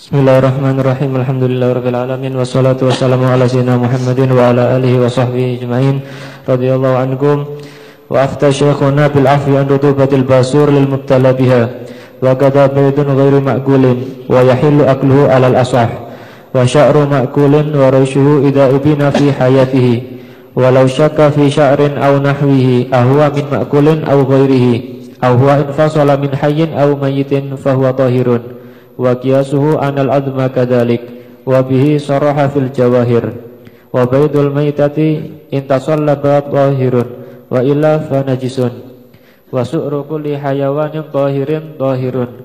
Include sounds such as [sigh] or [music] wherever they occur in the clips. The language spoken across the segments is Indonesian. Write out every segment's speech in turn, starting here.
Bismillahirrahmanirrahim. Alhamdulillahirabbil alamin wassalatu wassalamu ala sayyidina Muhammadin wa ala alihi wa sahbihi ajmain radhiyallahu ankum. Wa afta syekhuna bil afwi an rutubatil basur lil mubtala biha. Wa qada baydun ghairu ma'kulin wa yahillu akluhu alal asah. Wa sya'ru ma'kulin wa rayshuhu idza ubina fi hayatihi. Walau syakka fi sya'rin aw nahwihi ahwa min ma'kulin aw ghairihi. Aw huwa infasala min hayyin aw mayyitin fahuwa tahirun wa qiyasuhu anal adma kadhalik wa bihi saraha fil jawahir wa baydul maitati intasallaba tahirun wa illa fa najisun wa su'ru kulli hayawanin tahirin tahirun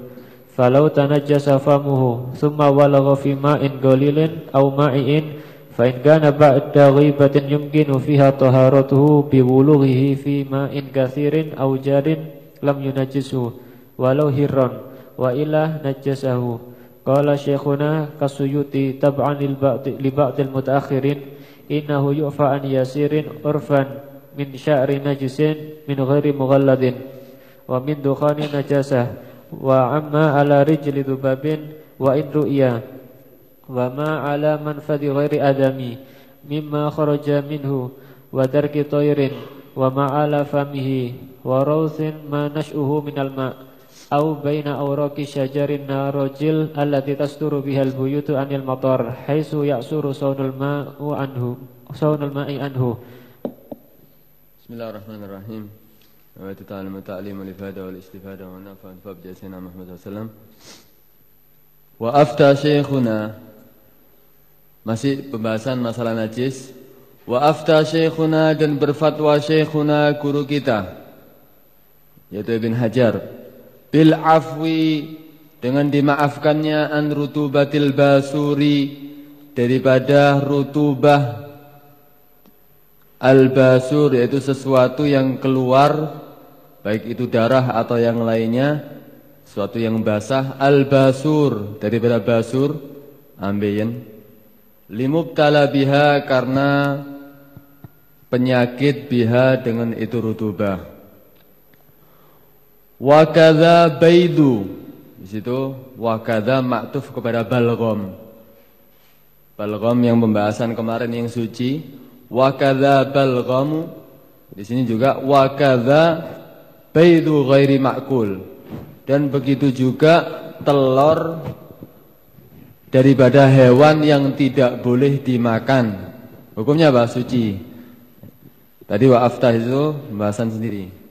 falau tanajjasa famuhu thumma walagha fi ma'in qalilin aw ma'iin fa in kana ba'da ghibatin yumkinu fiha taharatuhu bi wulughihi fi ma'in kathirin aw jarin lam yunajjisu walau hirran wa ilah najasahu. Qala syekhuna kasuyuti tab'an li ba'dil mutaakhirin innahu yu'fa an yasirin urfan min sya'ri najisin min ghairi mughalladin. Wa min dukhani najasah. Wa amma ala rijli dubabin wa in ru'ya. Wa ma ala manfadi ghairi adami mimma kharaja minhu wa darki tayrin wa au baina awraki syajarin narojil allati tasturu bihal buyutu anil matar Haisu ya'suru saunul ma'u anhu saunul ma'i anhu. Bismillahirrahmanirrahim. Wa ta'alima ta'lim al-ifada wal istifada wa nafa fa bi Muhammad SAW wa afta syekhuna. Masih pembahasan masalah najis. Wa afta syekhuna dan berfatwa syekhuna guru kita yaitu Ibn Hajar bil afwi dengan dimaafkannya an rutubatil basuri daripada rutubah al basur yaitu sesuatu yang keluar baik itu darah atau yang lainnya sesuatu yang basah al basur daripada basur ambeien limubtala biha karena penyakit biha dengan itu rutubah Wakada baidu. Di situ wakada maktuf kepada balgom. Balgom yang pembahasan kemarin yang suci. Wakada balgom. Di sini juga wakada baidu ghairi makul. Dan begitu juga telur daripada hewan yang tidak boleh dimakan. Hukumnya apa? Suci. Tadi wa aftah itu pembahasan sendiri.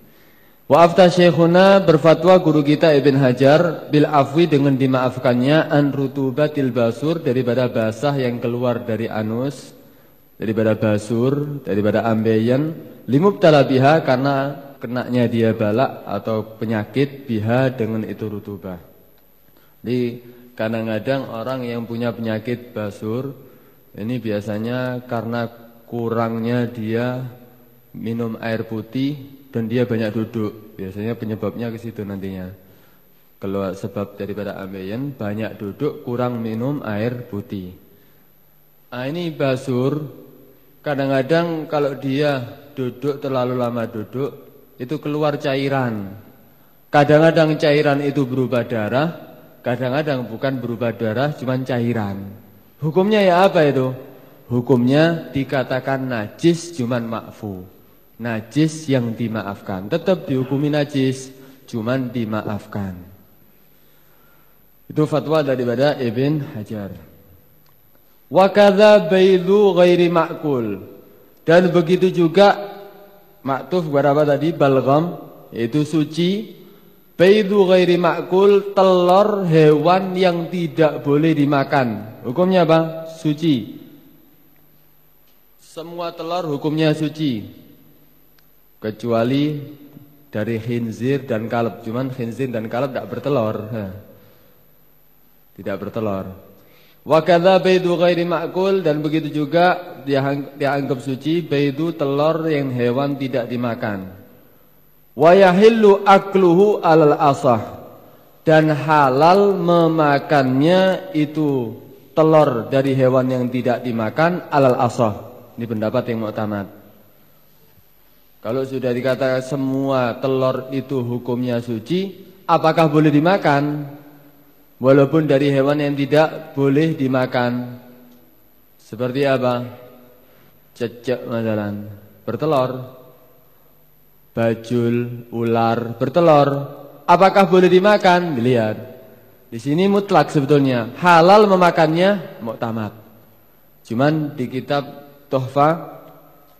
Wa afta syekhuna berfatwa guru kita Ibn Hajar bil afwi dengan dimaafkannya an rutubatil basur daripada basah yang keluar dari anus daripada basur daripada ambeien limubtala biha karena kenaknya dia balak atau penyakit biha dengan itu rutubah. Jadi kadang-kadang orang yang punya penyakit basur ini biasanya karena kurangnya dia minum air putih dan dia banyak duduk. Biasanya penyebabnya ke situ nantinya. Kalau sebab daripada ambeien banyak duduk, kurang minum air putih. Nah, ini basur kadang-kadang kalau dia duduk terlalu lama duduk itu keluar cairan. Kadang-kadang cairan itu berubah darah, kadang-kadang bukan berubah darah, cuma cairan. Hukumnya ya apa itu? Hukumnya dikatakan najis cuman makfu najis yang dimaafkan. Tetap dihukumi najis, cuman dimaafkan. Itu fatwa daripada Ibn Hajar. Wa baidu ghairi ma'kul. Dan begitu juga maktuf berapa tadi balgam yaitu suci baidu ghairi ma'kul telur hewan yang tidak boleh dimakan. Hukumnya apa? Suci. Semua telur hukumnya suci kecuali dari khinzir dan kalb. Cuman khinzir dan kalb tidak bertelur. Tidak bertelur. Wa kadza baidu ghairi ma'kul dan begitu juga dianggap suci baidu telur yang hewan tidak dimakan. Wa yahillu akluhu alal asah dan halal memakannya itu telur dari hewan yang tidak dimakan alal asah. Ini pendapat yang muktamad. Kalau sudah dikatakan semua telur itu hukumnya suci, apakah boleh dimakan? Walaupun dari hewan yang tidak boleh dimakan. Seperti apa? Cecek masalan, bertelur. Bajul, ular, bertelur. Apakah boleh dimakan? Dilihat. Di sini mutlak sebetulnya. Halal memakannya muktamad. Cuman di kitab Tuhfa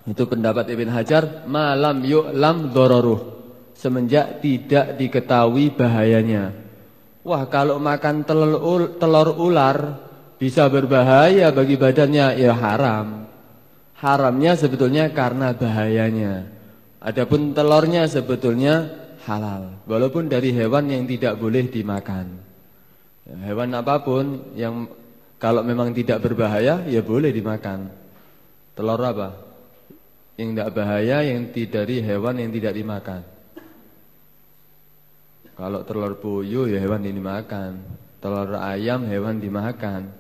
itu pendapat Ibn Hajar malam yu'lam dororuh semenjak tidak diketahui bahayanya. Wah kalau makan telur, telur ular bisa berbahaya bagi badannya ya haram. Haramnya sebetulnya karena bahayanya. Adapun telurnya sebetulnya halal walaupun dari hewan yang tidak boleh dimakan. Hewan apa pun yang kalau memang tidak berbahaya ya boleh dimakan. Telur apa? Yang tidak bahaya yang dari hewan yang tidak dimakan. Kalau telur puyuh ya hewan ini makan. Telur ayam hewan dimakan.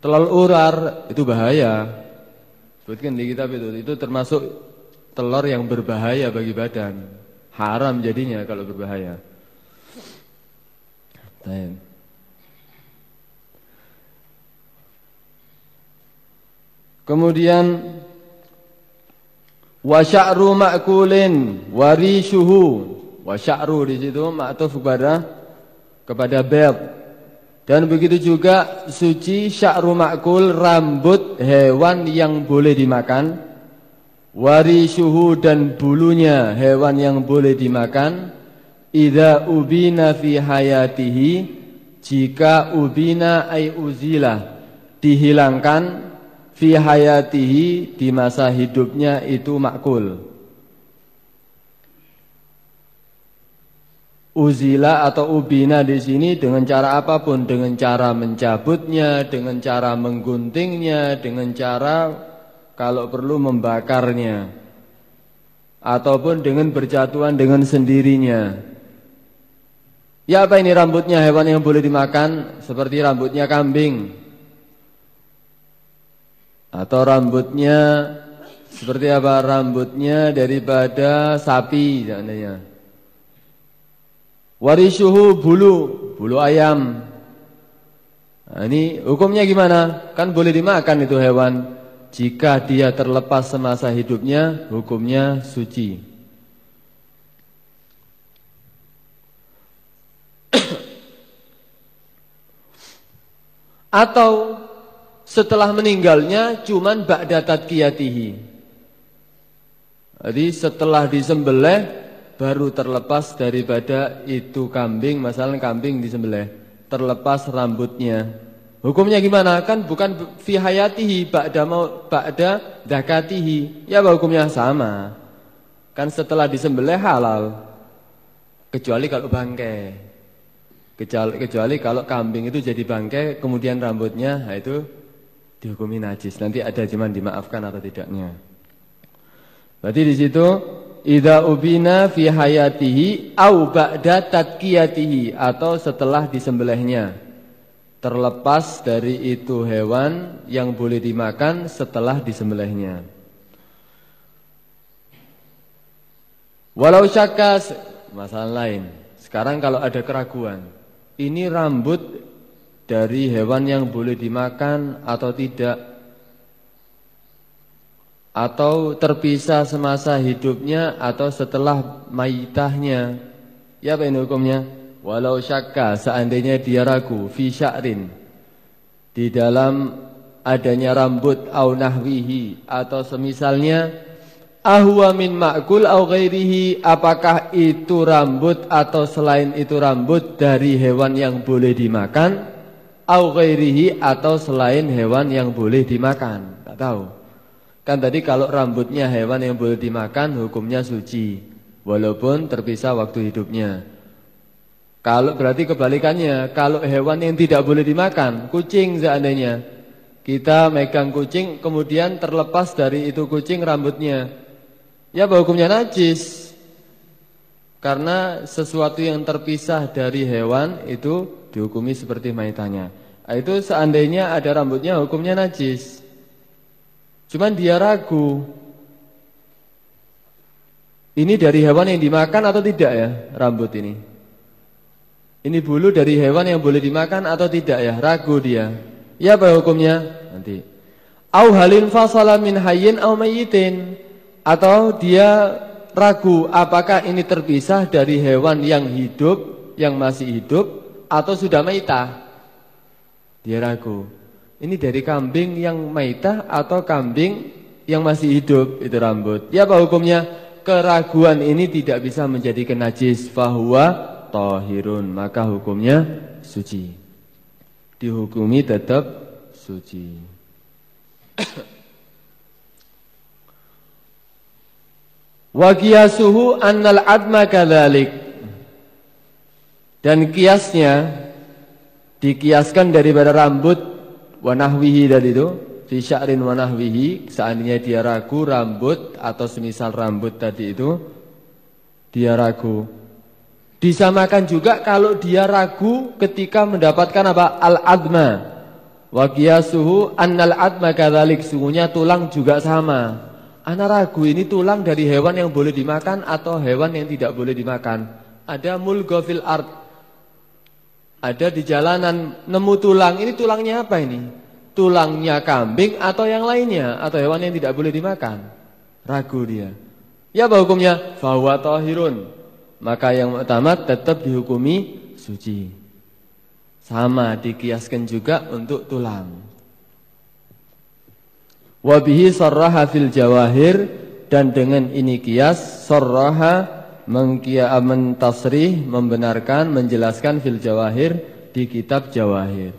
Telur ular itu bahaya. Sebutkan di kitab itu. Itu termasuk telur yang berbahaya bagi badan. Haram jadinya kalau berbahaya. Kemudian wasya'ru ma'kulin warishuhu Wa sya'ru di situ ma'tuf kepada kepada bab. Dan begitu juga suci sya'ru ma'kul rambut hewan yang boleh dimakan. Warisuhu dan bulunya hewan yang boleh dimakan. Idza ubina fi hayatihi jika ubina ay uzila dihilangkan fi hayatihi di masa hidupnya itu makul. Uzila atau ubina di sini dengan cara apa pun, dengan cara mencabutnya, dengan cara mengguntingnya, dengan cara kalau perlu membakarnya, ataupun dengan berjatuhan dengan sendirinya. Ya apa ini rambutnya hewan yang boleh dimakan seperti rambutnya kambing atau rambutnya seperti apa rambutnya daripada sapi seandainya. Warisuhu bulu, bulu ayam. Nah, ini hukumnya gimana? Kan boleh dimakan itu hewan. Jika dia terlepas semasa hidupnya, hukumnya suci. Atau setelah meninggalnya cuman ba'da tadkiyatihi. Jadi setelah disembelih baru terlepas daripada itu kambing, masalah kambing disembelih, terlepas rambutnya. Hukumnya gimana? Kan bukan fi hayatihi ba'da mau ba'da zakatihi. Ya hukumnya sama. Kan setelah disembelih halal. Kecuali kalau bangkai. Kecuali, kecuali kalau kambing itu jadi bangkai kemudian rambutnya nah itu dihukumi najis. Nanti ada cuman dimaafkan atau tidaknya. Berarti di situ Ida ubina fi hayatihi au ba'da tadkiyatihi atau setelah disembelihnya. Terlepas dari itu hewan yang boleh dimakan setelah disembelihnya. Walau syakka masalah lain. Sekarang kalau ada keraguan, ini rambut dari hewan yang boleh dimakan atau tidak atau terpisah semasa hidupnya atau setelah mayitahnya. Ya apa ini hukumnya? Walau syakka seandainya dia ragu fi sya'rin di dalam adanya rambut au nahwihi atau semisalnya ahwa min ma'kul au ghairihi apakah itu rambut atau selain itu rambut dari hewan yang boleh dimakan au ghairihi atau selain hewan yang boleh dimakan tak tahu Kan tadi kalau rambutnya hewan yang boleh dimakan hukumnya suci walaupun terpisah waktu hidupnya. Kalau berarti kebalikannya, kalau hewan yang tidak boleh dimakan, kucing seandainya kita megang kucing kemudian terlepas dari itu kucing rambutnya. Ya bahwa hukumnya najis. Karena sesuatu yang terpisah dari hewan itu dihukumi seperti maitanya. Nah, itu seandainya ada rambutnya hukumnya najis. Cuman dia ragu. Ini dari hewan yang dimakan atau tidak ya rambut ini? Ini bulu dari hewan yang boleh dimakan atau tidak ya? Ragu dia. Ya apa hukumnya? Nanti. Au halin fasala min hayyin au mayyitin. Atau dia ragu apakah ini terpisah dari hewan yang hidup, yang masih hidup atau sudah maitah. Dia ragu. Ini dari kambing yang maitah atau kambing yang masih hidup itu rambut. Ya apa hukumnya? Keraguan ini tidak bisa menjadikan najis fahuwa tohirun maka hukumnya suci dihukumi tetap suci wa qiyasuhu annal adma kadzalik dan kiasnya dikiaskan daripada rambut wanahwihi dari itu fi sya'rin wanahwihi seandainya dia ragu rambut atau semisal rambut tadi itu dia ragu Disamakan juga kalau dia ragu ketika mendapatkan apa? Al-adma. Wa qiyasuhu annal adma kadzalik. Sungguhnya tulang juga sama. Ana ragu ini tulang dari hewan yang boleh dimakan atau hewan yang tidak boleh dimakan. Ada mulgofil art. Ada di jalanan nemu tulang. Ini tulangnya apa ini? Tulangnya kambing atau yang lainnya atau hewan yang tidak boleh dimakan. Ragu dia. Ya apa hukumnya? Fahuwa tahirun maka yang utama tetap dihukumi suci. Sama dikiaskan juga untuk tulang. Wabihi sarraha fil jawahir dan dengan ini kias sarraha mengkia mentasrih membenarkan menjelaskan fil jawahir di kitab jawahir.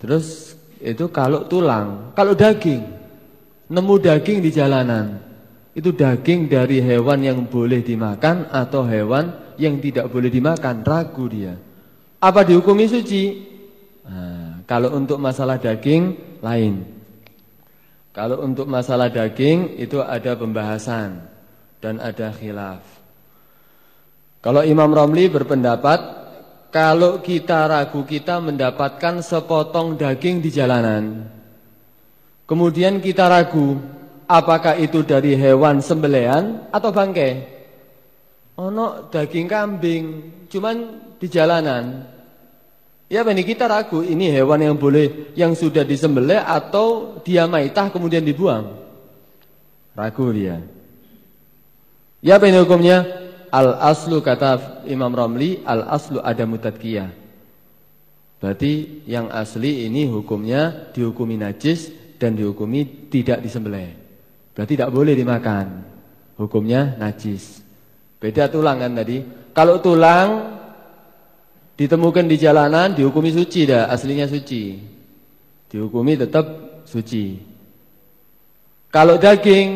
Terus itu kalau tulang, kalau daging nemu daging di jalanan. Itu daging dari hewan yang boleh dimakan atau hewan yang tidak boleh dimakan, ragu dia. Apa dihukumi suci? Nah, kalau untuk masalah daging lain. Kalau untuk masalah daging itu ada pembahasan dan ada khilaf. Kalau Imam Romli berpendapat kalau kita ragu kita mendapatkan sepotong daging di jalanan Kemudian kita ragu apakah itu dari hewan sembelian atau bangkai. Ono daging kambing, cuman di jalanan. Ya ini kita ragu ini hewan yang boleh yang sudah disembelih atau dia maitah kemudian dibuang. Ragu dia. Ya ini hukumnya? Al aslu kata Imam Ramli, al aslu ada mutadkiyah. Berarti yang asli ini hukumnya dihukumi najis dan dihukumi tidak disembelih. Berarti tidak boleh dimakan. Hukumnya najis. Beda tulang kan tadi. Kalau tulang ditemukan di jalanan dihukumi suci dah, aslinya suci. Dihukumi tetap suci. Kalau daging,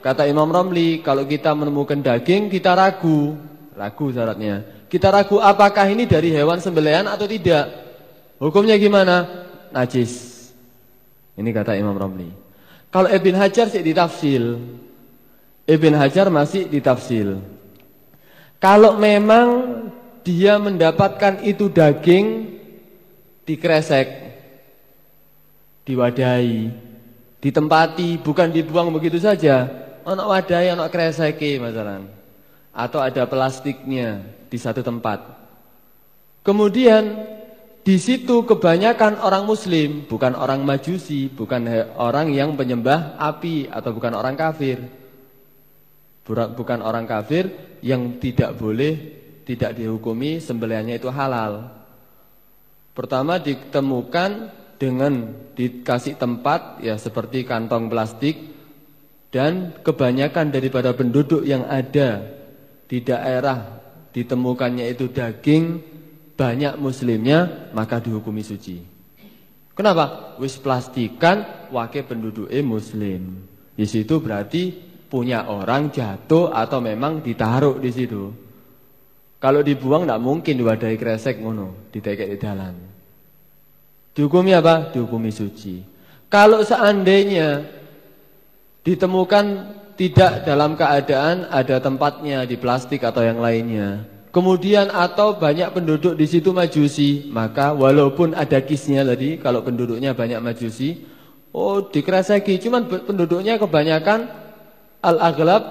kata Imam Romli, kalau kita menemukan daging kita ragu, ragu syaratnya. Kita ragu apakah ini dari hewan sembelihan atau tidak. Hukumnya gimana? Najis. Ini kata Imam Romli. Kalau Ibn Hajar sih ditafsil. Ibn Hajar masih ditafsil. Kalau memang dia mendapatkan itu daging dikresek, diwadahi, ditempati, bukan dibuang begitu saja. Anak wadai, anak kreseki masalah. Atau ada plastiknya di satu tempat. Kemudian di situ kebanyakan orang muslim, bukan orang majusi, bukan orang yang penyembah api atau bukan orang kafir. Bukan orang kafir yang tidak boleh tidak dihukumi sembelihannya itu halal. Pertama ditemukan dengan dikasih tempat ya seperti kantong plastik dan kebanyakan daripada penduduk yang ada di daerah ditemukannya itu daging banyak muslimnya maka dihukumi suci. Kenapa? Wis plastikan wakil penduduk muslim. Di situ berarti punya orang jatuh atau memang ditaruh di situ. Kalau dibuang tidak mungkin diwadahi kresek ngono, ditekek di dalam. Dihukumi apa? Dihukumi suci. Kalau seandainya ditemukan tidak dalam keadaan ada tempatnya di plastik atau yang lainnya, Kemudian atau banyak penduduk di situ majusi, maka walaupun ada kisnya tadi, kalau penduduknya banyak majusi, oh dikereseki, cuman penduduknya kebanyakan al-aghlab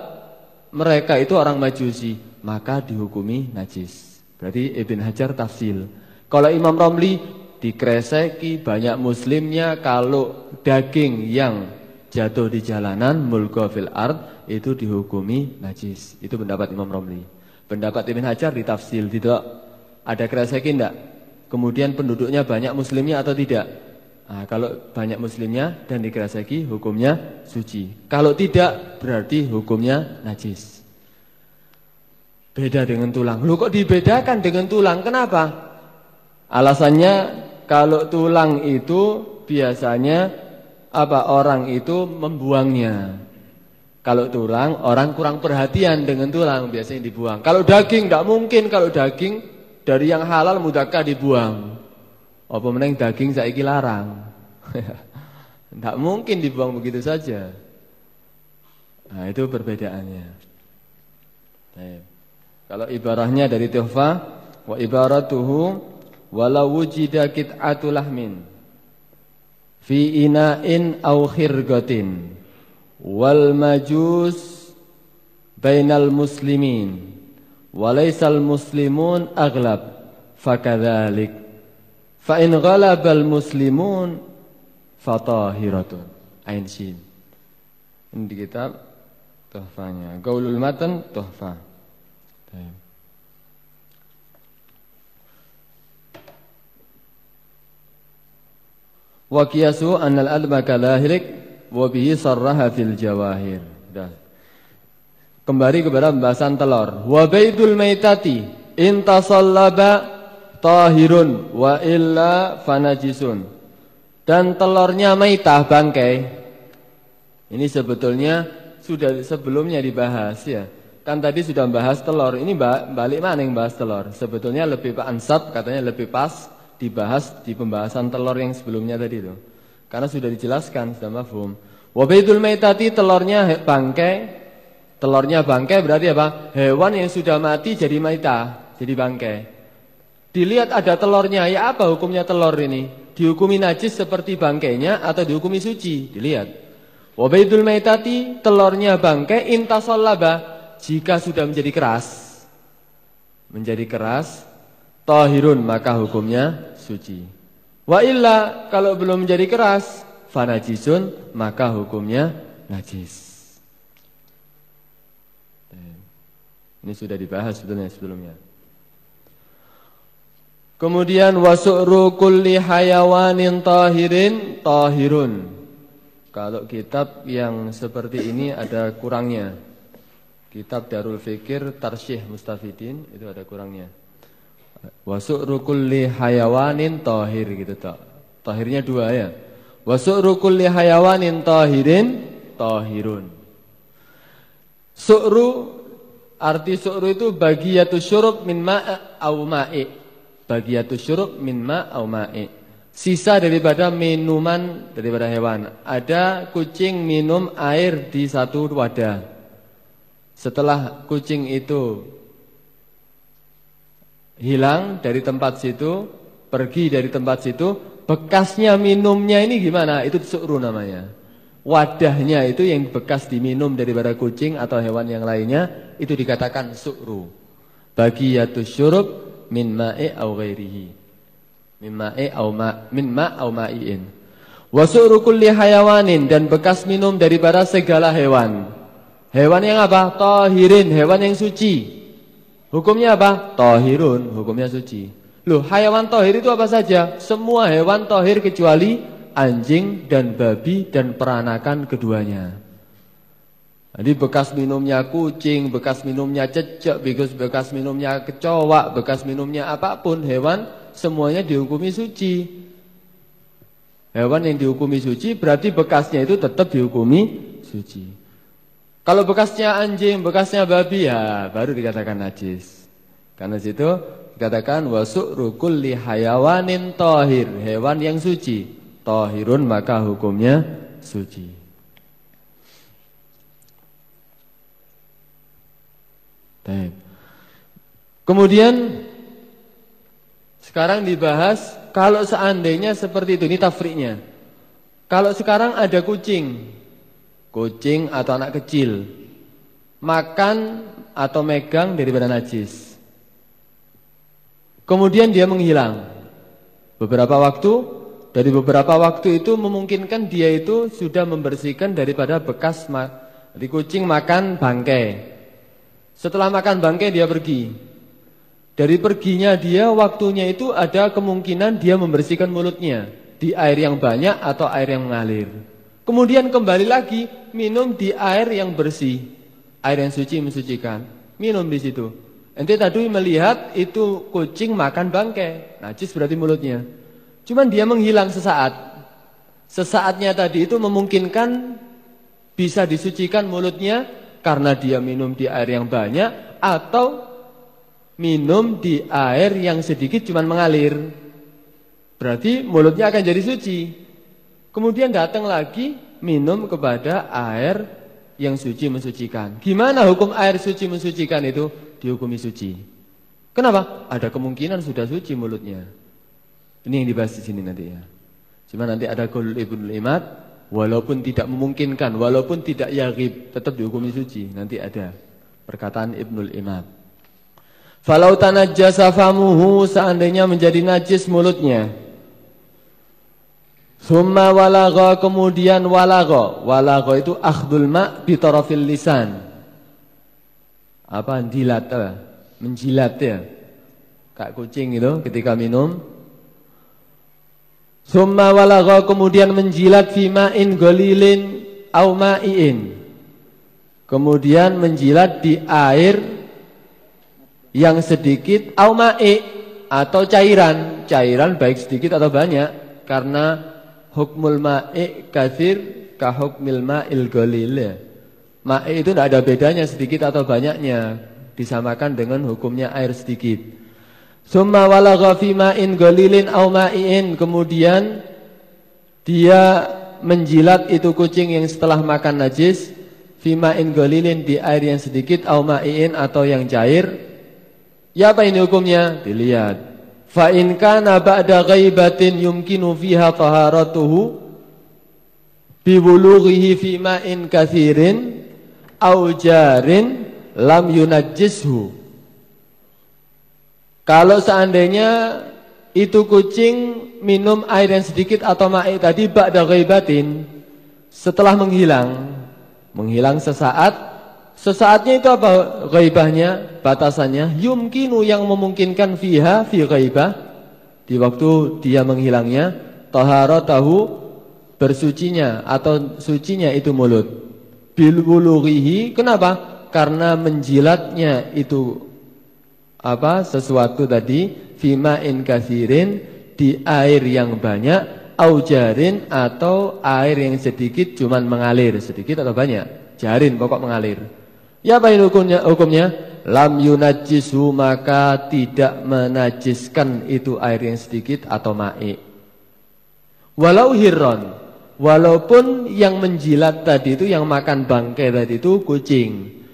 mereka itu orang majusi, maka dihukumi najis. Berarti Ibn Hajar tafsil. Kalau Imam Romli dikreseki banyak muslimnya kalau daging yang jatuh di jalanan mulka fil ard itu dihukumi najis. Itu pendapat Imam Romli. Pendapat Ibn Hajar ditafsil tidak ada kreseki tidak? Kemudian penduduknya banyak muslimnya atau tidak? Nah, kalau banyak muslimnya dan dikreseki hukumnya suci. Kalau tidak berarti hukumnya najis. Beda dengan tulang. Lu kok dibedakan dengan tulang? Kenapa? Alasannya kalau tulang itu biasanya apa orang itu membuangnya. Kalau tulang orang kurang perhatian dengan tulang biasanya dibuang. Kalau daging tidak mungkin kalau daging dari yang halal mudahkah dibuang. Apa meneng daging saiki larang. [laughs] Tidak mungkin dibuang begitu saja. Nah, itu perbedaannya. Baik. Kalau ibarahnya dari tuhfa wa ibaratuhu walau wujida qit'atu lahmin fi ina'in aw khirgatin wal majus bainal muslimin walaisal muslimun aghlab fakadzalik Fa in ghalabal muslimun fatahiratun. Ain sin. Ini di kitab tuhfanya. Gaulul matan tuhfa. Wa qiyasu anna al-adma kalahirik wa bihi sarraha fil jawahir. Dah. Kembali kepada pembahasan telur. Wa baidul maitati intasallaba tahirun wa illa fanajisun. Dan telurnya maitah bangkai. Ini sebetulnya sudah sebelumnya dibahas ya. Kan tadi sudah bahas telur. Ini balik mana yang bahas telur? Sebetulnya lebih Pak Ansab katanya lebih pas dibahas di pembahasan telur yang sebelumnya tadi itu. Karena sudah dijelaskan sudah mafhum. Wabaidul maitati telurnya bangkai. Telurnya bangkai berarti apa? Hewan yang sudah mati jadi maitah, jadi bangkai. Dilihat ada telurnya, ya apa hukumnya telur ini? Dihukumi najis seperti bangkainya atau dihukumi suci? Dilihat. Wabaidul maitati telurnya bangkai intasallaba jika sudah menjadi keras. Menjadi keras, tahirun maka hukumnya suci. Wa illa kalau belum menjadi keras, fanajisun maka hukumnya najis. Ini sudah dibahas sebetulnya sebelumnya. Kemudian wasu'ru kulli hayawanin tahirin tahirun. Kalau kitab yang seperti ini ada kurangnya. Kitab Darul Fikir Tarsyih Mustafidin itu ada kurangnya. Wasu'ru kulli hayawanin tahir gitu tak. Tahirnya dua ya. Wasu'ru kulli hayawanin tahirin tahirun. Su'ru arti su'ru itu bagiyatu syurub min ma'a au ma'i bagiatus syurub min ma au ma'i. Sisa daripada minuman daripada hewan. Ada kucing minum air di satu wadah. Setelah kucing itu hilang dari tempat situ, pergi dari tempat situ, bekasnya minumnya ini gimana? Itu su'ru namanya. Wadahnya itu yang bekas diminum daripada kucing atau hewan yang lainnya itu dikatakan su'ru. Bagiyatus syurub min ma'i au ghairihi. Min ma'i au ma min ma au ma'iin. Wa su'ru kulli hayawanin dan bekas minum daripada segala hewan. Hewan yang apa? Tahirin, hewan yang suci. Hukumnya apa? Tahirun, hukumnya suci. Loh, hayawan tahir itu apa saja? Semua hewan tahir kecuali anjing dan babi dan peranakan keduanya. Jadi bekas minumnya kucing, bekas minumnya cecek, bekas bekas minumnya kecoa, bekas minumnya apa pun hewan semuanya dihukumi suci. Hewan yang dihukumi suci berarti bekasnya itu tetap dihukumi suci. Kalau bekasnya anjing, bekasnya babi ya baru dikatakan najis. Karena situ dikatakan wasuk rukul hayawanin tohir, hewan yang suci. Tohirun maka hukumnya suci. Baik. Kemudian sekarang dibahas kalau seandainya seperti itu, ini tafriknya. Kalau sekarang ada kucing kucing atau anak kecil makan atau megang daripada najis. Kemudian dia menghilang. Beberapa waktu, dari beberapa waktu itu memungkinkan dia itu sudah membersihkan daripada bekas di kucing makan bangkai. Setelah makan bangkai dia pergi. Dari perginya dia waktunya itu ada kemungkinan dia membersihkan mulutnya di air yang banyak atau air yang mengalir. Kemudian kembali lagi minum di air yang bersih air yang suci mensucikan. Minum di situ. Ente tadi melihat itu kucing makan bangkai. Najis berarti mulutnya. Cuman dia menghilang sesaat. Sesaatnya tadi itu memungkinkan bisa disucikan mulutnya karena dia minum di air yang banyak atau minum di air yang sedikit cuman mengalir. Berarti mulutnya akan jadi suci. Kemudian datang lagi minum kepada air yang suci mensucikan. Gimana hukum air suci mensucikan itu? Dihukumi suci. Kenapa? Ada kemungkinan sudah suci mulutnya. Ini yang dibahas di sini nanti ya. Cuma nanti ada qaul Ibnu Imad walaupun tidak memungkinkan, walaupun tidak yagib, tetap dihukumi suci. Nanti ada perkataan Ibnu Imad. Falau tanajjasa famuhu seandainya menjadi najis mulutnya Summa walagha kemudian walagha. Walagha itu akhdul ma' bi tarafil lisan. Apa jilat apa? Menjilat ya. Kayak kucing itu ketika minum. Summa walagha kemudian menjilat fi ma'in golilin au ma'iin. Kemudian menjilat di air yang sedikit au ma'i atau cairan. Cairan baik sedikit atau banyak karena hukmul ma'i kathir ka hukmil ma'il golil. Ma'i itu tidak ada bedanya sedikit atau banyaknya disamakan dengan hukumnya air sedikit. Summa walagha fi ma'in golilin au ma'iin kemudian dia menjilat itu kucing yang setelah makan najis fi ma'in golilin di air yang sedikit au ma'iin atau yang cair. Ya apa ini hukumnya? Dilihat Fa in kana ba'da ghaibatin yumkinu fiha taharatuhu biwulughihi fi ma'in kathirin au jarin lam yunajjishu. Kalau seandainya itu kucing minum air yang sedikit atau ma'i tadi ba'da ghaibatin setelah menghilang, menghilang sesaat Sesaatnya itu apa ghaibahnya, batasannya? Yumkinu yang memungkinkan fiha fi ghaibah di waktu dia menghilangnya taharatahu bersucinya atau sucinya itu mulut. Bil kenapa? Karena menjilatnya itu apa? sesuatu tadi fima in kathirin di air yang banyak aujarin atau air yang sedikit cuman mengalir sedikit atau banyak jarin pokok mengalir Ya apa hukumnya? Hukumnya lam yunajisu maka tidak menajiskan itu air yang sedikit atau ma'i. Walau hirron, walaupun yang menjilat tadi itu yang makan bangkai tadi itu kucing.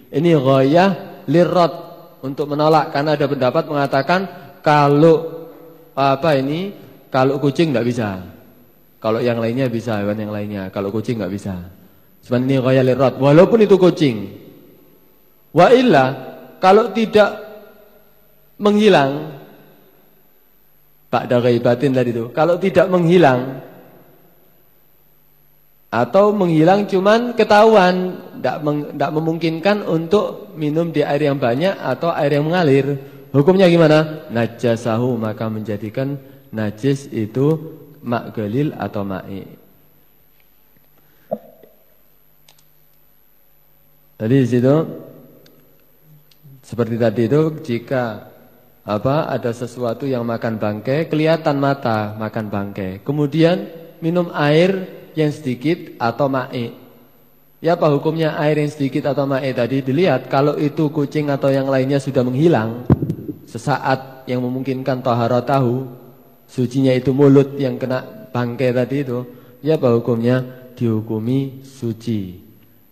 Ini goyah lirot untuk menolak karena ada pendapat mengatakan kalau apa ini kalau kucing tidak bisa. Kalau yang lainnya bisa hewan yang lainnya, kalau kucing nggak bisa. Cuman ini lirot walaupun itu kucing. Wa illa kalau tidak menghilang Ba'da ghaibatin tadi itu. Kalau tidak menghilang atau menghilang cuman ketahuan tidak meng, memungkinkan untuk minum di air yang banyak atau air yang mengalir. Hukumnya gimana? Najasahu maka menjadikan najis itu mak galil atau ma'i. Jadi di situ seperti tadi itu jika apa ada sesuatu yang makan bangkai kelihatan mata makan bangkai. Kemudian minum air yang sedikit atau mae. Ya apa hukumnya air yang sedikit atau mae tadi dilihat kalau itu kucing atau yang lainnya sudah menghilang sesaat yang memungkinkan tahara tahu sucinya itu mulut yang kena bangkai tadi itu ya apa hukumnya dihukumi suci.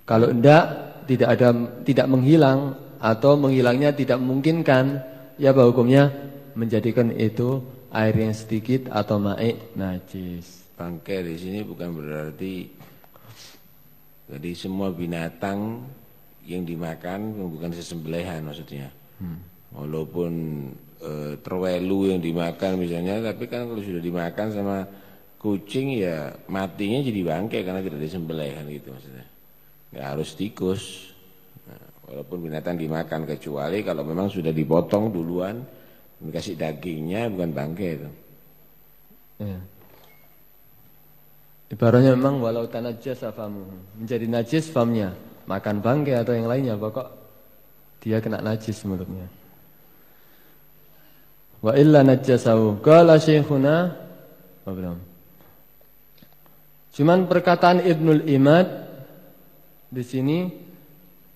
Kalau enggak tidak ada tidak menghilang atau menghilangnya tidak memungkinkan, ya apa hukumnya? Menjadikan itu air yang sedikit atau ma'ik najis. Bangkai di sini bukan berarti Jadi semua binatang yang dimakan bukan sesembelihan maksudnya. Hmm. Walaupun e, terwelu yang dimakan misalnya, tapi kan kalau sudah dimakan sama kucing ya matinya jadi bangkai karena tidak disembelih kan gitu maksudnya. Nggak harus tikus. Nah, walaupun binatang dimakan kecuali kalau memang sudah dipotong duluan dikasih dagingnya bukan bangkai itu. Ya. Ibaratnya memang walau tanajjas famu menjadi najis famnya makan bangkai atau yang lainnya pokok dia kena najis mulutnya. Wa illa najjasahu. Qala syekhuna belum. Cuman perkataan Ibnul Imad di sini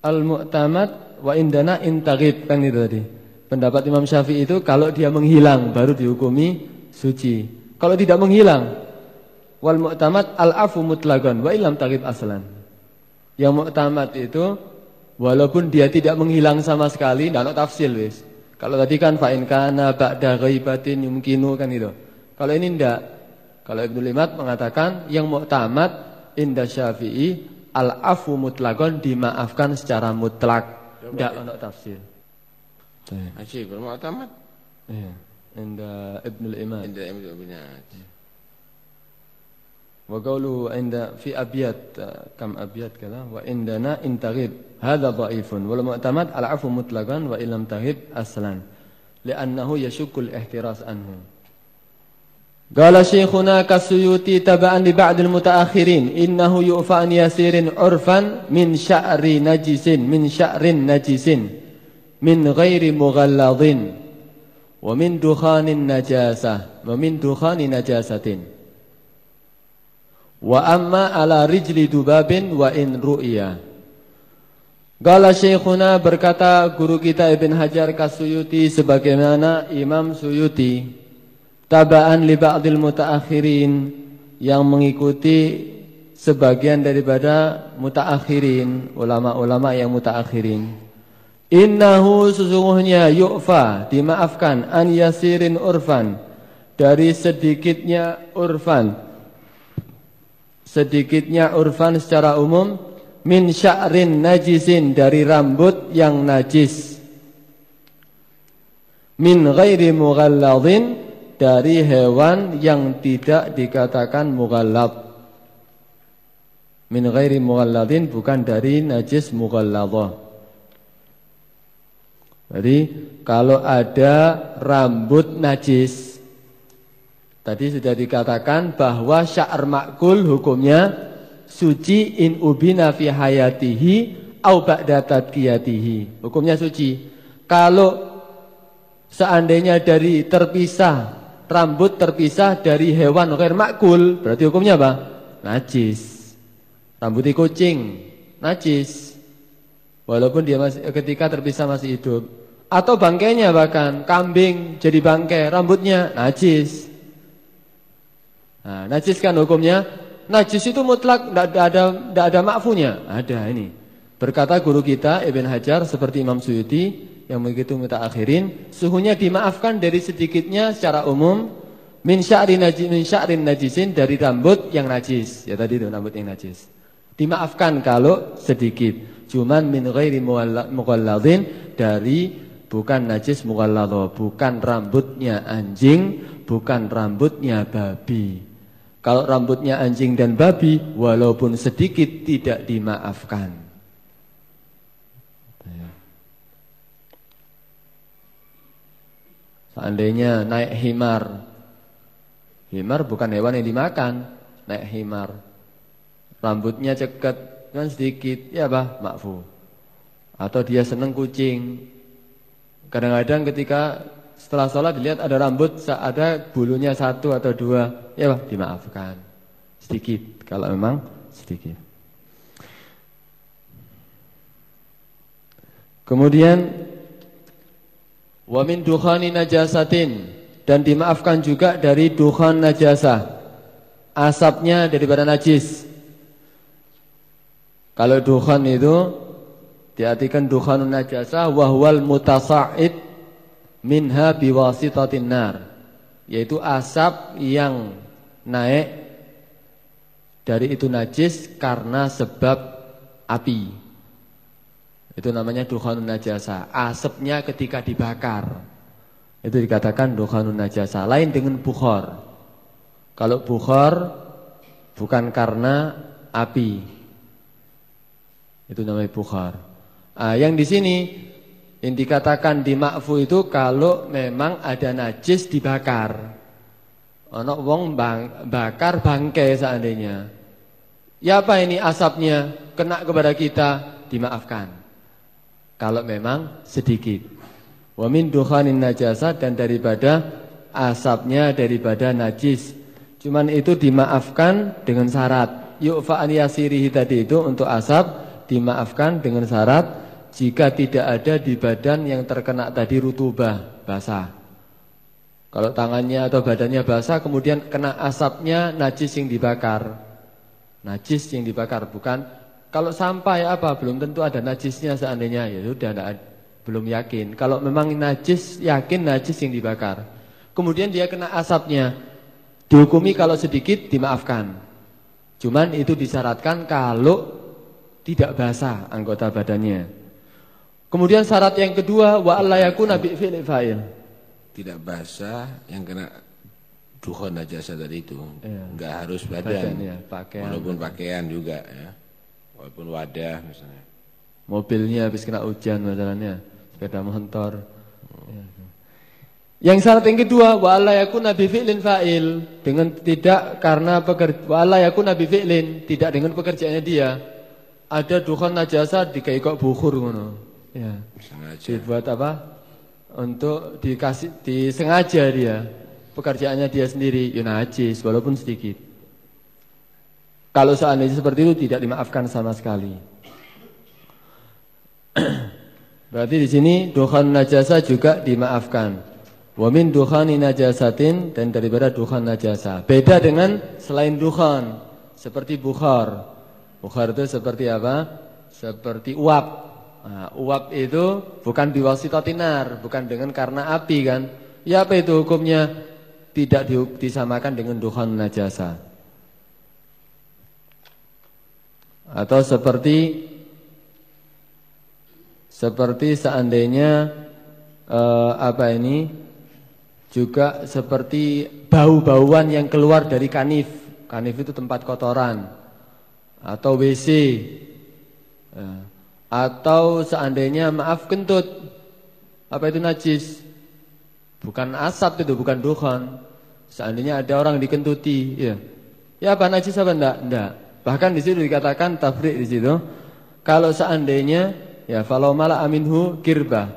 al-mu'tamad wa indana intagib kan itu tadi. Pendapat Imam Syafi'i itu kalau dia menghilang baru dihukumi suci. Kalau tidak menghilang wal mu'tamad al-afu mutlagon wa ilam tagib aslan. Yang mu'tamad itu walaupun dia tidak menghilang sama sekali, tidak tafsil wis. Kalau tadi kan fa'in kana ba'da ghaibatin yumkinu kan itu. Kalau ini tidak. Kalau Ibnu Limat mengatakan yang mu'tamad inda Syafi'i al-afu mutlagon dimaafkan secara mutlak. Tidak ono tafsir. Aji bermu'tamad. Iya. Inda Ibnu Limat. Inda Ibnu Limat. وقوله عند في أبيات كم أبيات كذا؟ وعندنا إن تغيب. هذا ضعيف. والمعتمد العفو مطلقا وإن لم تغيب أصلا لأنه يشك الاحتراس عنه. قال شيخنا كالسيوطي تبعا لبعض المتأخرين إنه يؤفى عن يسير عرفا من شعر نجس من شعر نجس من غير مغلظ ومن دخان النجاسة ومن دخان نجاسة. Wa amma ala rijli dubabin wa in ru'ya. Gala Syekhuna berkata guru kita Ibn Hajar Kasuyuti sebagaimana Imam Suyuti tabaan li ba'dil mutaakhirin yang mengikuti sebagian daripada mutaakhirin, ulama-ulama yang mutaakhirin. Innahu sesungguhnya yu'fa dimaafkan an yasirin urfan dari sedikitnya urfan sedikitnya urfan secara umum min sya'rin najisin dari rambut yang najis. Min ghairi mughalladhin dari hewan yang tidak dikatakan mughallad min ghairi mughalladhin bukan dari najis mughalladhah. Jadi kalau ada rambut najis Tadi sudah dikatakan bahwa sya'ar makul hukumnya suci in ubina fi hayatihi au ba'da tadkiyatihi. Hukumnya suci. Kalau seandainya dari terpisah rambut terpisah dari hewan ghair makul, berarti hukumnya apa? Najis. Rambut kucing, najis. Walaupun dia masih ketika terpisah masih hidup. Atau bangkainya bahkan kambing jadi bangkai, rambutnya najis. Nah, najis kan hukumnya? Najis itu mutlak, tidak ada, tidak ada makfunya. Ada ini. Berkata guru kita Ibn Hajar seperti Imam Suyuti yang begitu akhirin, suhunya dimaafkan dari sedikitnya secara umum min sya'rin najis min sya'rin najisin dari rambut yang najis. Ya tadi itu rambut yang najis. Dimaafkan kalau sedikit. Cuman min ghairi mughalladhin dari bukan najis mughalladha, bukan rambutnya anjing, bukan rambutnya babi. Kalau rambutnya anjing dan babi walaupun sedikit tidak dimaafkan. Seandainya naik himar. Himar bukan hewan yang dimakan, naik himar. Rambutnya cekat kan sedikit, ya bah, makfu. Atau dia senang kucing. Kadang-kadang ketika setelah sholat dilihat ada rambut, ada bulunya satu atau dua, ya dimaafkan. Sedikit, kalau memang sedikit. Kemudian wamin dukhani najasatin dan dimaafkan juga dari dukhan najasah. Asapnya daripada najis. Kalau dukhan itu diartikan dukhanun najasah wahwal mutasa'id minha biwasitatin nar yaitu asap yang naik dari itu najis karena sebab api. Itu namanya dukhanun najasa, asapnya ketika dibakar. Itu dikatakan dukhanun najasa, lain dengan bukhor. Kalau bukhor bukan karena api. Itu namanya bukhor. Ah, yang di sini yang dikatakan di makfu itu kalau memang ada najis dibakar. Ono wong bang, bakar bangkai seandainya. Ya apa ini asapnya kena kepada kita dimaafkan. Kalau memang sedikit. Wa min dukhanin najasa dan daripada asapnya daripada najis. Cuman itu dimaafkan dengan syarat. Yu'fa an yasirihi tadi itu untuk asap dimaafkan dengan syarat jika tidak ada di badan yang terkena tadi rutubah, basah. Kalau tangannya atau badannya basah kemudian kena asapnya najis yang dibakar. Najis yang dibakar bukan kalau sampah ya apa belum tentu ada najisnya seandainya ya sudah enggak, belum yakin. Kalau memang najis yakin najis yang dibakar. Kemudian dia kena asapnya. Dihukumi kalau sedikit dimaafkan. Cuman itu disyaratkan kalau tidak basah anggota badannya. Kemudian syarat yang kedua wa alla yakuna bi fi'il fa'il. Tidak basah yang kena dukhon najasa tadi itu. Iya. Enggak harus badan. Badan, ya, pakaian. Walaupun pakaian juga ya. Walaupun wadah misalnya. Mobilnya habis kena hujan masalahnya, sepeda motor. Ya. Yang syarat yang kedua wa alla yakuna bi fi'lin fa'il dengan tidak karena pekerja wa alla yakuna bi fi'lin tidak dengan pekerjaannya dia. Ada dukhon najasa dikai kok bukhur ngono. Ya. Sengaja. Dibuat apa? Untuk dikasih disengaja dia. Pekerjaannya dia sendiri ya najis walaupun sedikit. Kalau seandainya seperti itu tidak dimaafkan sama sekali. [clears throat] Berarti di sini dukhan najasa juga dimaafkan. Wa min dukhani najasatin dan daripada dukhan najasa. Beda dengan selain dukhan, seperti bukhar. Bukhar itu seperti apa? Seperti uap. Nah, uap itu bukan biwasitatinar, bukan dengan karena api kan. Ya apa itu hukumnya? Tidak disamakan dengan dukhan najasa. Atau seperti seperti seandainya eh, apa ini juga seperti bau-bauan yang keluar dari kanif. Kanif itu tempat kotoran atau WC. Eh, atau seandainya maaf kentut. Apa itu najis? Bukan asap itu, bukan dukhan. Seandainya ada orang dikentuti, ya. Ya apa najis apa enggak? Enggak. Bahkan di situ dikatakan tafrik di situ. Kalau seandainya ya falau mala aminhu kirba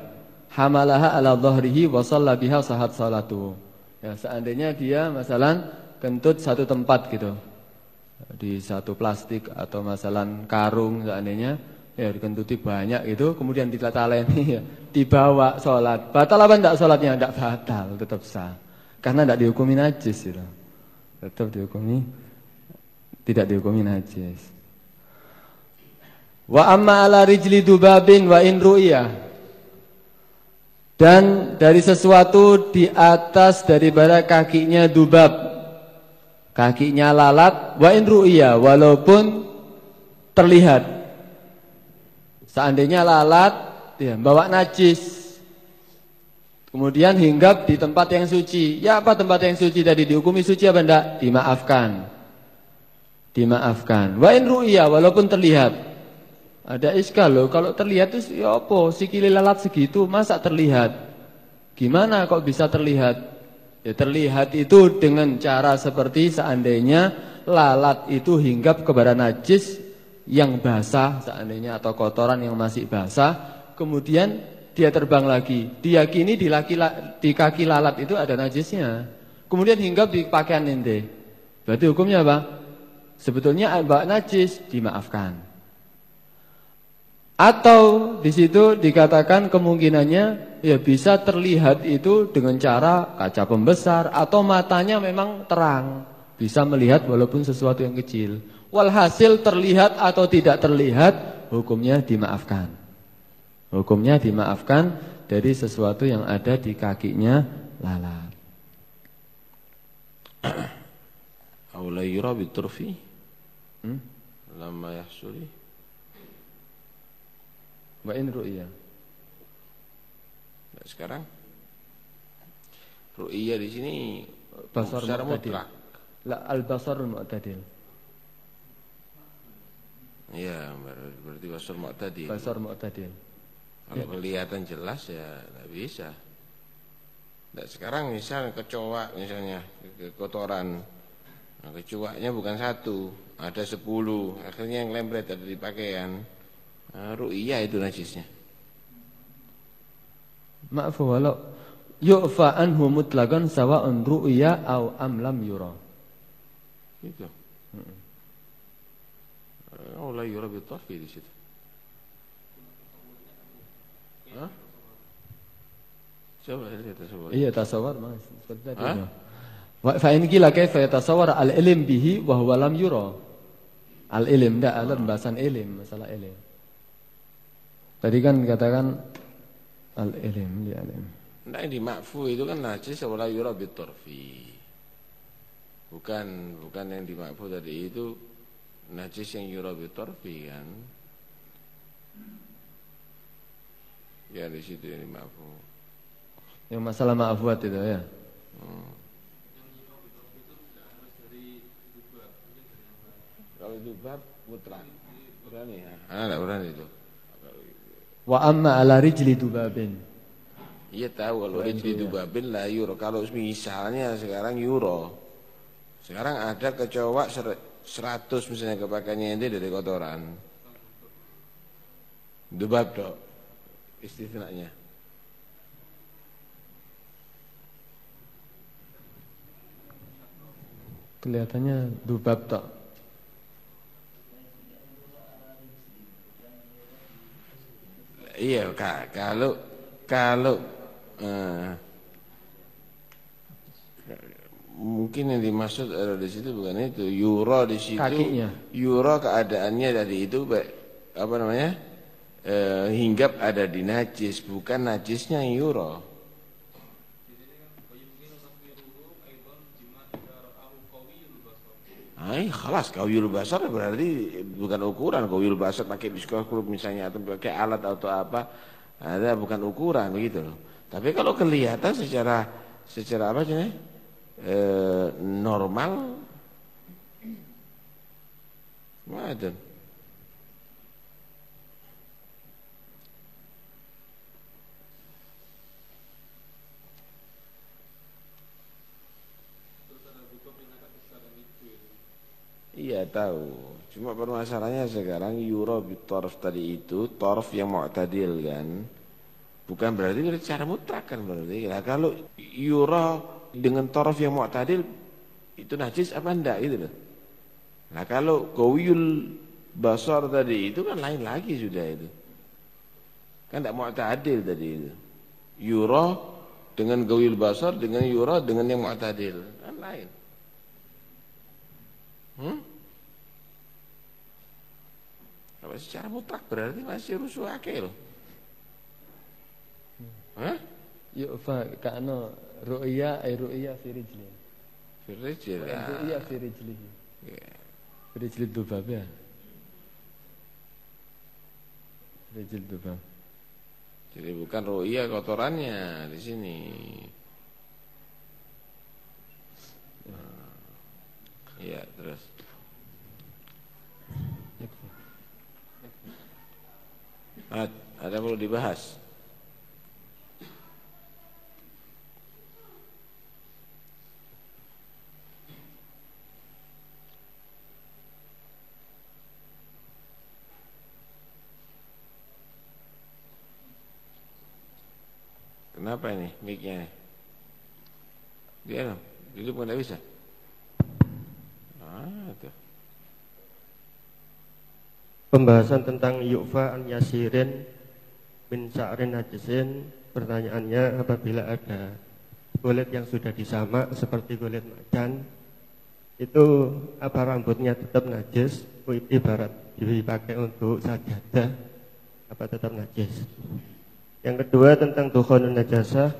hamalaha ala dhahrihi wa biha sahat salatu. Ya seandainya dia masalan kentut satu tempat gitu. Di satu plastik atau masalan karung seandainya ya dikentuti banyak itu kemudian ditataleni ya. Dibawa sholat. Batal apa enggak sholatnya? Enggak batal tetap sah. Karena enggak dihukumi najis itu tetap dihukumi tidak dihukumi najis. Wa amma ala rijli dubabin wa in ru'ya. Dan dari sesuatu di atas daripada kakinya dubab. Kakinya lalat wa in ru'ya walaupun terlihat Seandainya lalat ya, bawa najis. Kemudian hinggap di tempat yang suci. Ya apa tempat yang suci tadi? Dihukumi suci apa enggak? Dimaafkan. Dimaafkan. Wa in ru'ya walaupun terlihat. Ada iskal loh. Kalau terlihat itu ya apa? Sikili lalat segitu masa terlihat? Gimana kok bisa terlihat? Ya terlihat itu dengan cara seperti seandainya Lalat itu hinggap kepada najis yang basah seandainya atau kotoran yang masih basah, kemudian dia terbang lagi. Diyakini di, laki, di kaki lalat itu ada najisnya. Kemudian hinggap di pakaian ente. Berarti hukumnya apa? Sebetulnya mbak najis dimaafkan. Atau di situ dikatakan kemungkinannya ya bisa terlihat itu dengan cara kaca pembesar atau matanya memang terang, bisa melihat walaupun sesuatu yang kecil. Walhasil terlihat atau tidak terlihat Hukumnya dimaafkan Hukumnya dimaafkan Dari sesuatu yang ada di kakinya lalat [clears throat] Aula yura biturfi hmm? Lama Wa in ru'ya. Nah, sekarang ru'iyah di sini Basar mutlak. La al-basarul mu'tadil. Iya, ber- berarti basar mu'tadil. Basar mu'tadil. Kalau kelihatan jelas ya tidak bisa. Nah, sekarang misal kecoa misalnya ke- kotoran, nah, kecoaknya bukan satu, ada sepuluh, akhirnya yang lempret ada di pakaian. Nah, ru'iyah itu najisnya. Maaf walau yu'fa anhu mutlaqan sawa'un ru'ya aw am lam yura. Itu. Oh, la yura bitarfi di situ. Hah? Coba lihat coba. Iya tasawwur Mas. Seperti tadi. Wa fa in qila kaifa yatasawwar al-ilm bihi wa huwa lam yura. Al-ilm dak alat bahasan ilm, masalah ilm. Tadi kan katakan al-ilm di alim. Nah, yang di makfu itu kan najis wala yura bitarfi. Bukan bukan yang di makfu tadi itu najis yang yura bitarfi kan. Ya di situ yang di makfu. Yang masalah ma'afuat itu ya. Kalau itu bab mutlak. Berani ya? Ah, enggak berani itu. Wa amma ala rijli dubabin. Iya tahu kalau rijli itu babin lah euro. Kalau misalnya sekarang euro. Sekarang ada kecoa ser- 100 misalnya kepakaiannya ente dari kotoran. Dubab dok. Istisnanya. Kelihatannya dubab tak. Iya kak. Kalau kalau eh, mungkin yang dimaksud ada di situ bukan itu euro di situ Kakinya. euro keadaannya dari itu apa namanya eh, hinggap ada di najis bukan najisnya euro Ay, kelas kauyul basar berarti bukan ukuran kauyul basar pakai biskop misalnya atau pakai alat atau apa ada bukan ukuran begitu loh. Tapi kalau kelihatan secara secara apa sih e, normal ada. Iya tahu. Cuma permasalahannya sekarang euro torf tadi itu torf yang mu'tadil kan. Bukan berarti secara mutlak kan berarti. Nah, kalau euro dengan torf yang mu'tadil itu najis apa enggak gitu loh. Nah kalau kawiyul basar tadi itu kan lain lagi sudah itu. Kan enggak mu'tadil tadi itu. Euro dengan kawiyul basar dengan euro dengan yang mu'tadil kan lain. Hmm? Kalau secara mutlak berarti masih rusuh loh. Hah? Yuk fa ka'ano ru'ya ay ru'ya fi rijli. Firrijil ya. Ru'ya fi rijli. Ya. Fi rijli dubab ya. Rijil dubab. Jadi bukan ru'ya kotorannya di sini. Iya, terus. Ah, ada perlu dibahas? Kenapa ini mic-nya? Dia dong, hidup nggak bisa. Ah. Pembahasan tentang yu'fa an yasirin min sa'rin najisin Pertanyaannya apabila ada kulit yang sudah disamak seperti kulit macan Itu apa rambutnya tetap najis Ibarat dipakai untuk sajadah Apa tetap najis Yang kedua tentang dukhonun najasah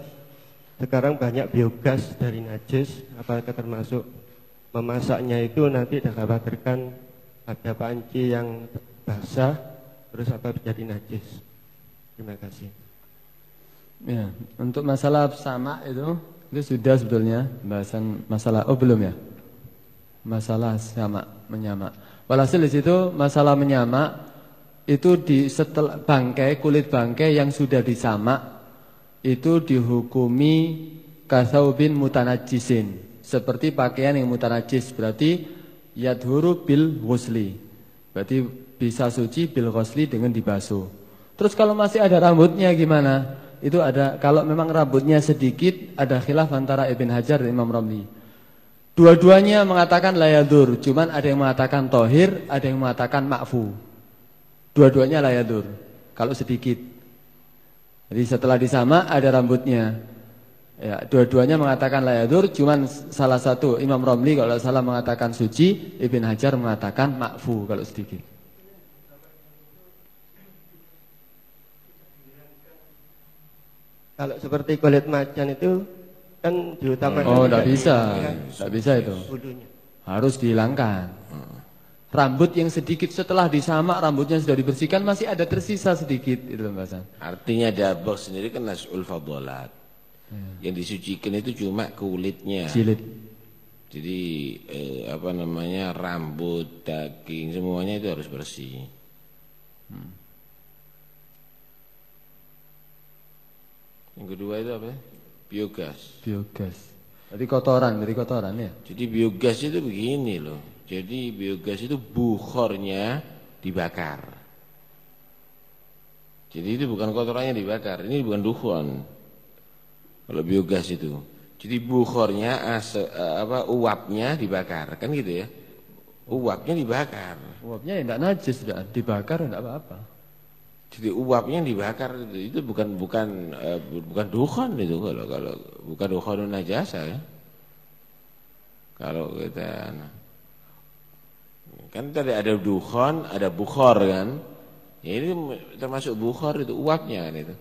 Sekarang banyak biogas dari najis Apakah termasuk memasaknya itu nanti dikhawatirkan ada panci yang basah terus apa jadi najis Terima kasih. Ya, untuk masalah sama itu itu sudah sebetulnya bahasan masalah oh belum ya? Masalah sama menyama. Walhasil di situ masalah menyama itu di setelah bangkai kulit bangkai yang sudah disamak itu dihukumi kasaubin mutanajisin seperti pakaian yang mutanajis berarti yadhuru bil ghusli. Berarti bisa suci bil ghusli dengan dibasuh. Terus kalau masih ada rambutnya gimana? Itu ada kalau memang rambutnya sedikit ada khilaf antara Ibn Hajar dan Imam Ramli. Dua-duanya mengatakan layadur, cuman ada yang mengatakan tohir, ada yang mengatakan makfu. Dua-duanya layadur, kalau sedikit. Jadi setelah disama ada rambutnya. Ya, dua-duanya mengatakan layadur, cuman salah satu Imam Romli kalau salah mengatakan suci, Ibn Hajar mengatakan makfu kalau sedikit. Kalau seperti kulit macan itu kan diutamakan. Oh, tidak bisa, tidak bisa itu. Harus dihilangkan. Rambut yang sedikit setelah disamak rambutnya sudah dibersihkan masih ada tersisa sedikit itu Mbak Artinya dabak sendiri kan nasul fadalat. Ya. Yang disucikan itu cuma kulitnya. Jilid. Jadi eh, apa namanya rambut, daging semuanya itu harus bersih. Hmm. Yang kedua itu apa? Biogas. Biogas. Jadi kotoran, dari kotoran ya. Jadi biogas itu begini loh. Jadi biogas itu bukhornya dibakar. Jadi itu bukan kotorannya dibakar, ini bukan dukhon. Kalau biogas itu. Jadi bukhornya as, apa uapnya dibakar, kan gitu ya. Uapnya dibakar. Uapnya ya enggak najis, enggak dibakar enggak apa-apa. Jadi uapnya dibakar itu, itu bukan bukan uh, bukan dukhon itu kalau kalau bukan dukhon najasa ya. Kalau kita kan tadi ada dukhon, ada bukhor kan. Ya ini termasuk bukhor itu uapnya kan itu.